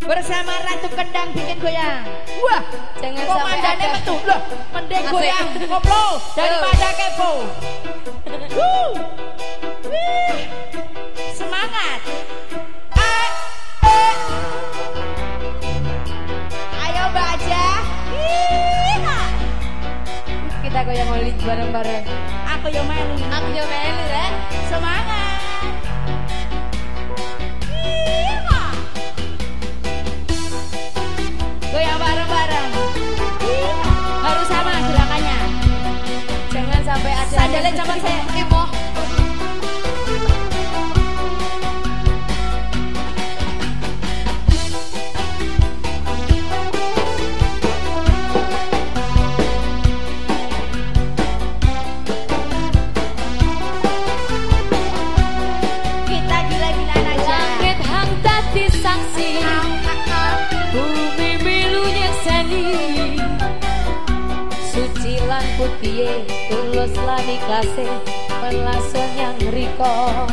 bersama Ratu Kendang bikin goyang. Wah, jangan sampai ada metu. Loh, mending goyang koplo daripada kepo. Woo. Wih. Semangat. Ayo baca. Kita goyang oli bareng-bareng. Aku yo melu. Aku yang melu, ya. Semangat. Yugoslavia kasih pelasun yang riko.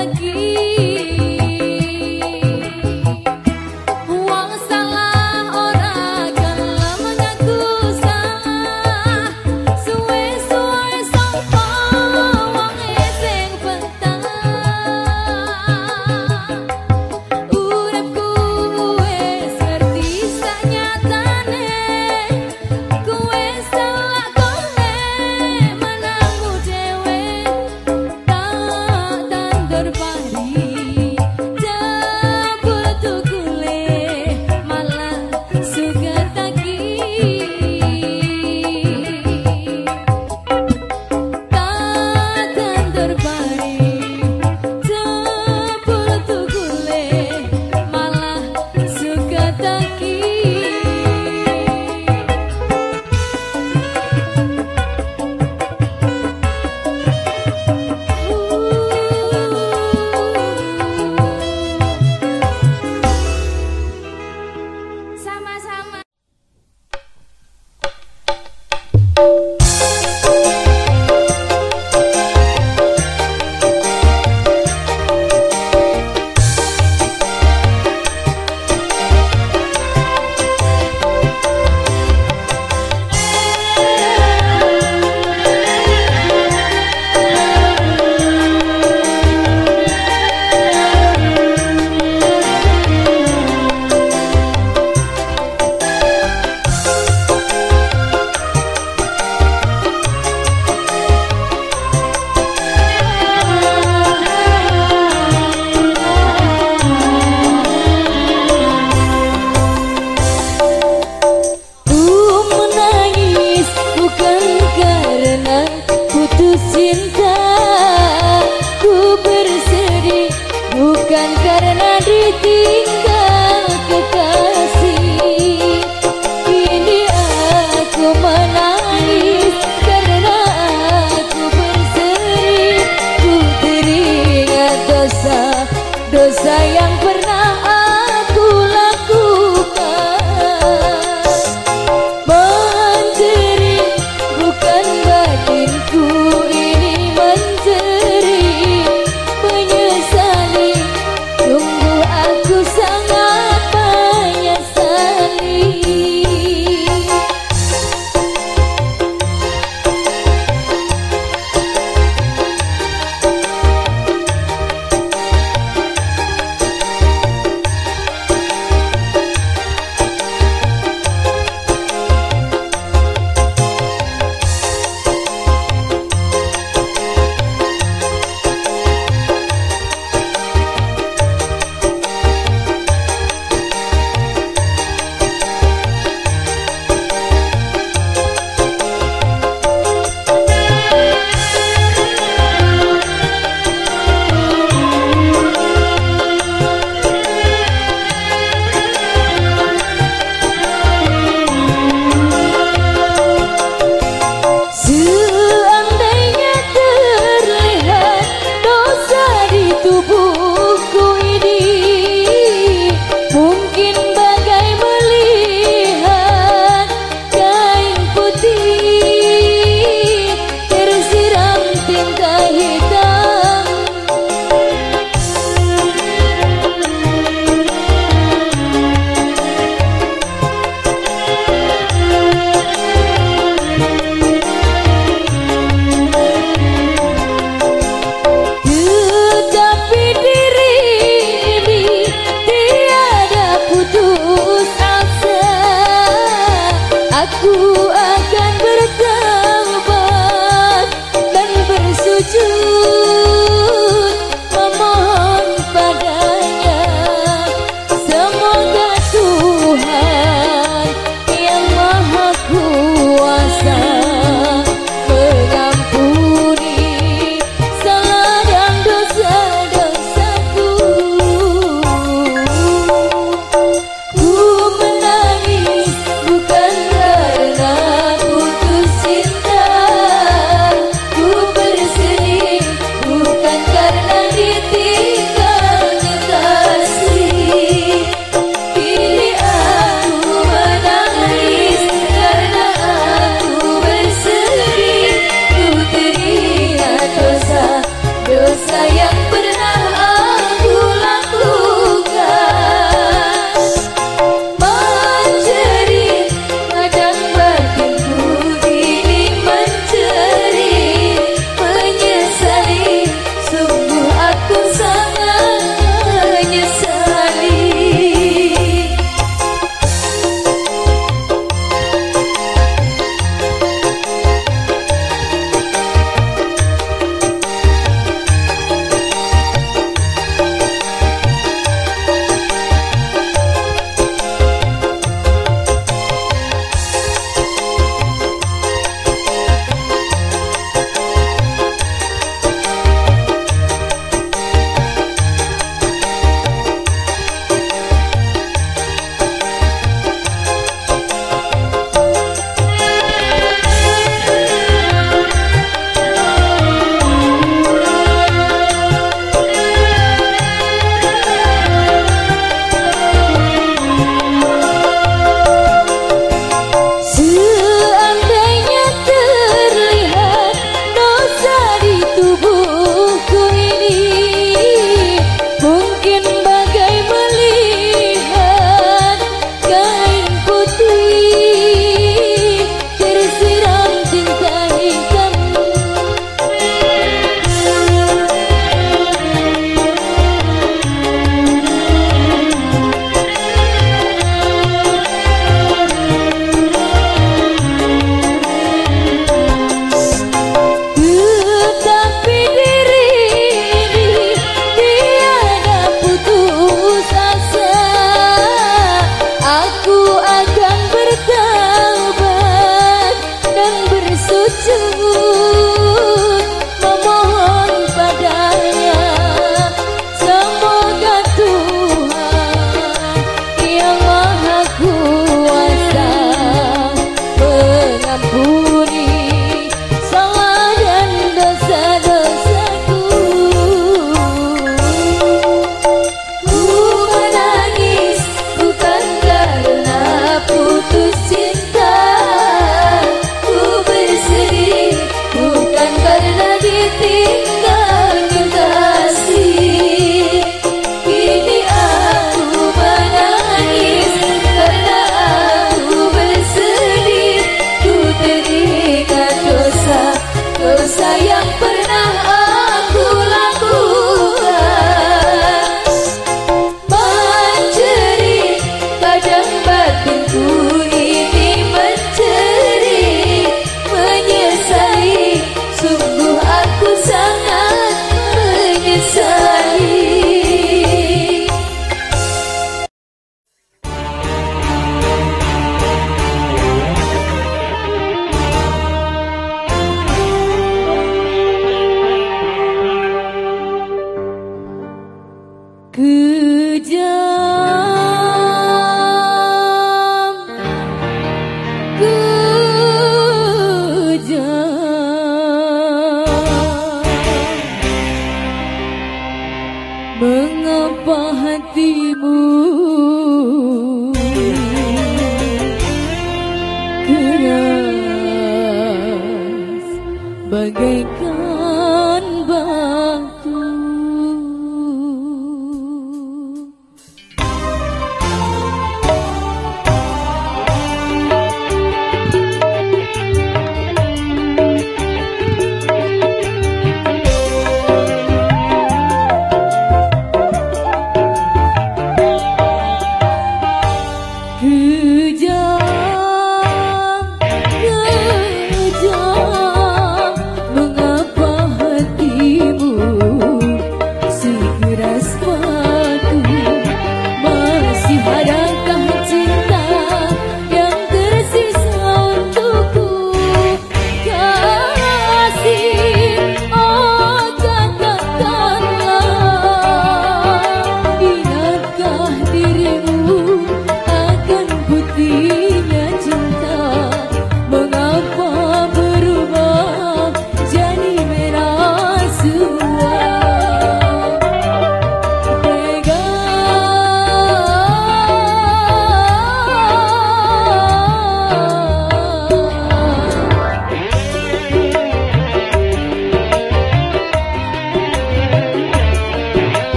lagi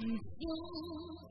嗯嗯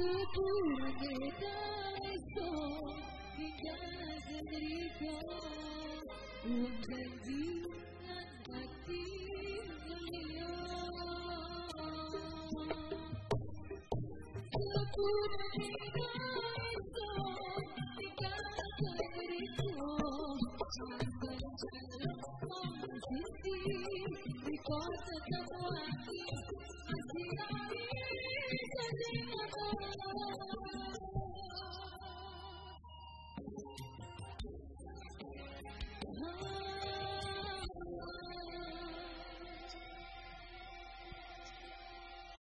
Thank you.